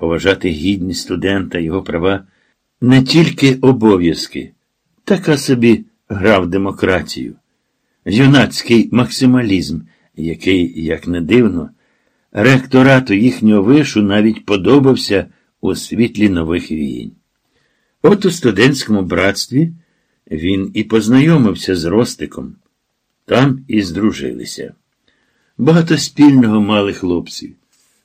поважати гідність студента, його права, не тільки обов'язки, така собі гра в демократію, юнацький максималізм, який, як не дивно, ректорату їхнього вишу навіть подобався у світлі нових віянь. От у студентському братстві він і познайомився з Ростиком, там і здружилися. Багато спільного мали хлопців.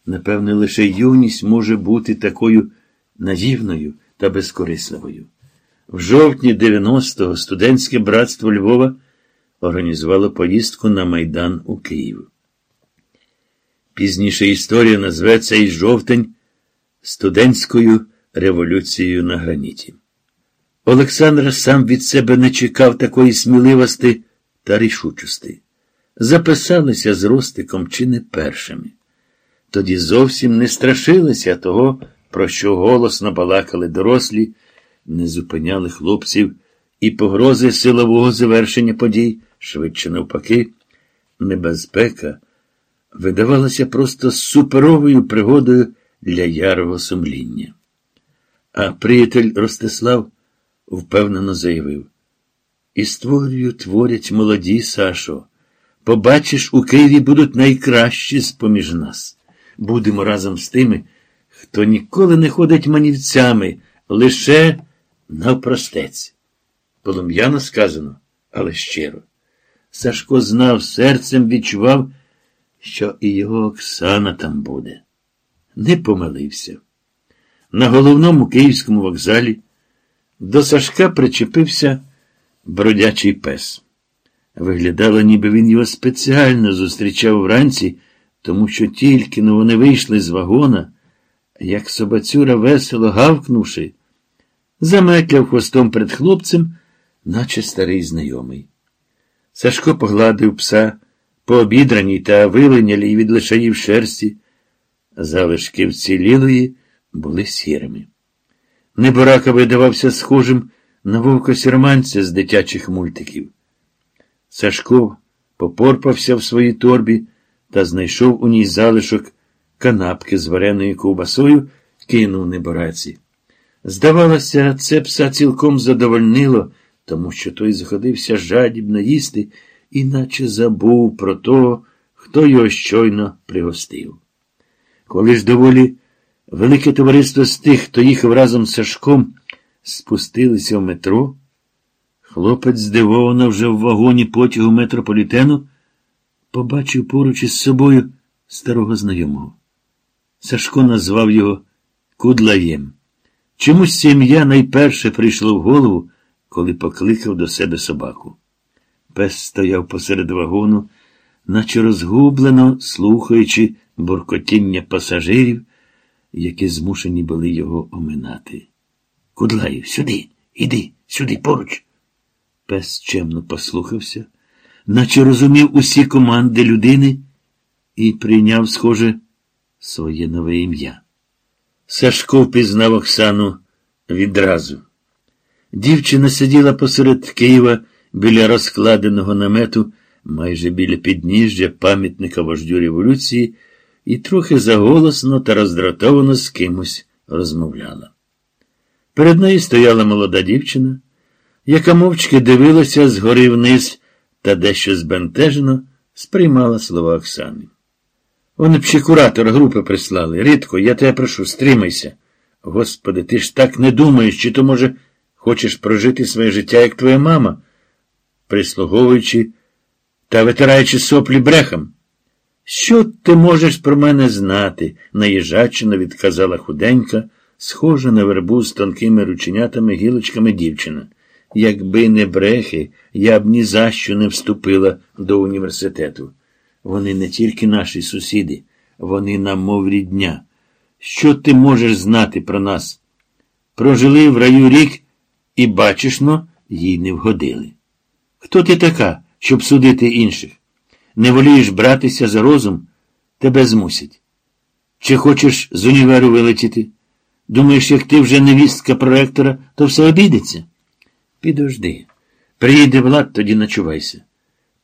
Напевне, лише юність може бути такою наївною та безкорисливою. В жовтні 90-го студентське братство Львова організувало поїздку на Майдан у Київ. Пізніше історія назве цей жовтень студентською революцією на граніті. Олександр сам від себе не чекав такої сміливості та рішучості. Записалися з Ростиком чи не першими. Тоді зовсім не страшилися того, про що голосно балакали дорослі, не зупиняли хлопців і погрози силового завершення подій, швидше навпаки, небезпека видавалася просто суперовою пригодою для ярого сумління. А приятель Ростислав впевнено заявив: Історію творять молоді, Сашо. Побачиш, у Києві будуть найкращі з поміж нас. Будемо разом з тими, хто ніколи не ходить манівцями, лише навпростець. Полум'яно сказано, але щиро. Сашко знав, серцем відчував, що і його Оксана там буде. Не помилився. На головному київському вокзалі до Сашка причепився бродячий пес. Виглядало, ніби він його спеціально зустрічав вранці, тому що тільки но вони вийшли з вагона, як собацюра, весело гавкнувши, заметляв хвостом перед хлопцем, наче старий знайомий. Сашко погладив пса по обідраній та виленялій від лишаїв шерсті. Залишки вцілілої були сірими. Неборака видавався схожим на вовка сірманця з дитячих мультиків. Сашко попорпався в своїй торбі та знайшов у ній залишок канапки з вареною ковбасою, кинув небораці. Здавалося, це пса цілком задовольнило, тому що той заходився жадібно їсти, іначе забув про того, хто його щойно пригостив. Коли ж доволі велике товариство з тих, хто їхав разом з Сашком, спустилися в метро, хлопець здивовано вже в вагоні потягу метрополітену, побачив поруч із собою старого знайомого. Сашко назвав його Кудлаєм. Чомусь це ім'я найперше прийшло в голову, коли покликав до себе собаку. Пес стояв посеред вагону, наче розгублено слухаючи буркотіння пасажирів, які змушені були його оминати. Кудлаю, сюди, іди, сюди, поруч. Пес чемно послухався, наче розумів усі команди людини і прийняв, схоже, своє нове ім'я. Сашко впізнав Оксану відразу. Дівчина сиділа посеред Києва біля розкладеного намету, майже біля підніжжя пам'ятника вождю революції, і трохи заголосно та роздратовано з кимось розмовляла. Перед нею стояла молода дівчина, яка мовчки дивилася згори вниз та дещо збентежено сприймала слова Оксани. Вони б ще куратора групи прислали. Рідко, я тебе прошу, стримайся. Господи, ти ж так не думаєш, чи то, може, хочеш прожити своє життя, як твоя мама, прислуговуючи та витираючи соплі брехам. Що ти можеш про мене знати? наїжачено відказала худенька, схожа на вербу з тонкими рученятами гілочками дівчина. Якби не брехи, я б ні за що не вступила до університету. Вони не тільки наші сусіди, вони нам, мов рідня. Що ти можеш знати про нас? Прожили в раю рік і, бачиш но, їй не вгодили. Хто ти така, щоб судити інших? Не волієш братися за розум, тебе змусять. Чи хочеш з універу вилетіти? Думаєш, як ти вже невістка проректора, то все обійдеться? Підожди. Приїде Влад, тоді ночувайся.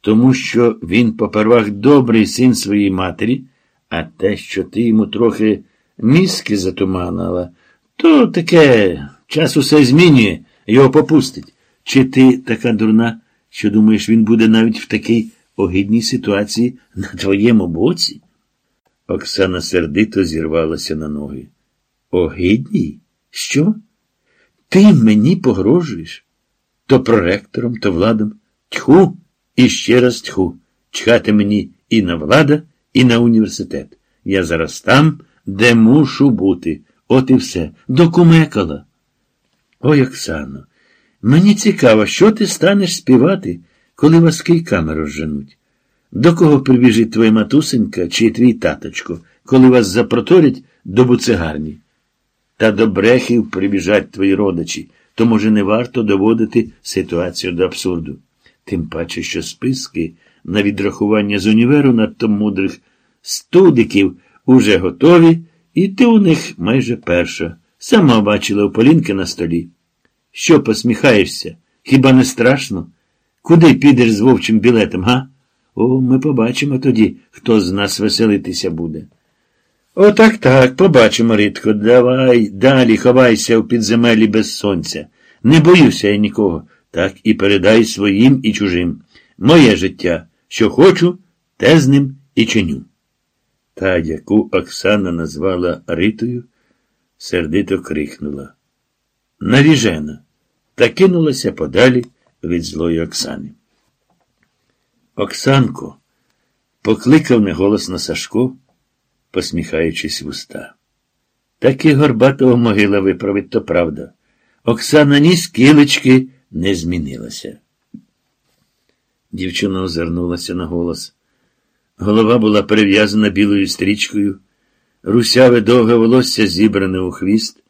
Тому що він попервах добрий син своїй матері, а те, що ти йому трохи мізки затуманила. То таке час усе змінює, його попустить. Чи ти така дурна, що думаєш, він буде навіть в такій огидній ситуації на твоєму боці? Оксана сердито зірвалася на ноги. Огидній? Що? Ти мені погрожуєш? То проректором, то владом. Тьху і ще раз тьху. Чхати мені і на влада, і на університет. Я зараз там, де мушу бути. От і все. Докумекала. Ой, Оксано, мені цікаво, що ти станеш співати, коли вас кийками розженуть. До кого прибіжить твоя матусенька чи твій таточко, коли вас запроторять до буцегарні? Та до брехів прибіжать твої родичі, то, може, не варто доводити ситуацію до абсурду. Тим паче, що списки на відрахування з універу надто мудрих студиків уже готові, і ти у них майже перша. Сама бачила у Полінки на столі. Що посміхаєшся? Хіба не страшно? Куди підеш з вовчим білетом, га? О, ми побачимо тоді, хто з нас веселитися буде. Отак так, побачимо, Рідко. Давай далі ховайся у підземелі без сонця. Не боюся я нікого. Так і передай своїм і чужим. Моє життя, що хочу, те з ним і чиню. Та, яку Оксана назвала Ритою, сердито крикнула. Навіжена, та кинулася подалі від злої Оксани. Оксанко, покликав неголосно Сашко, посміхаючись в уста. Таки Горбатого могила виправить, то правда. Оксана ні скілечки не змінилася. Дівчина озирнулася на голос. Голова була перев'язана білою стрічкою, русяве довге волосся зібране у хвіст.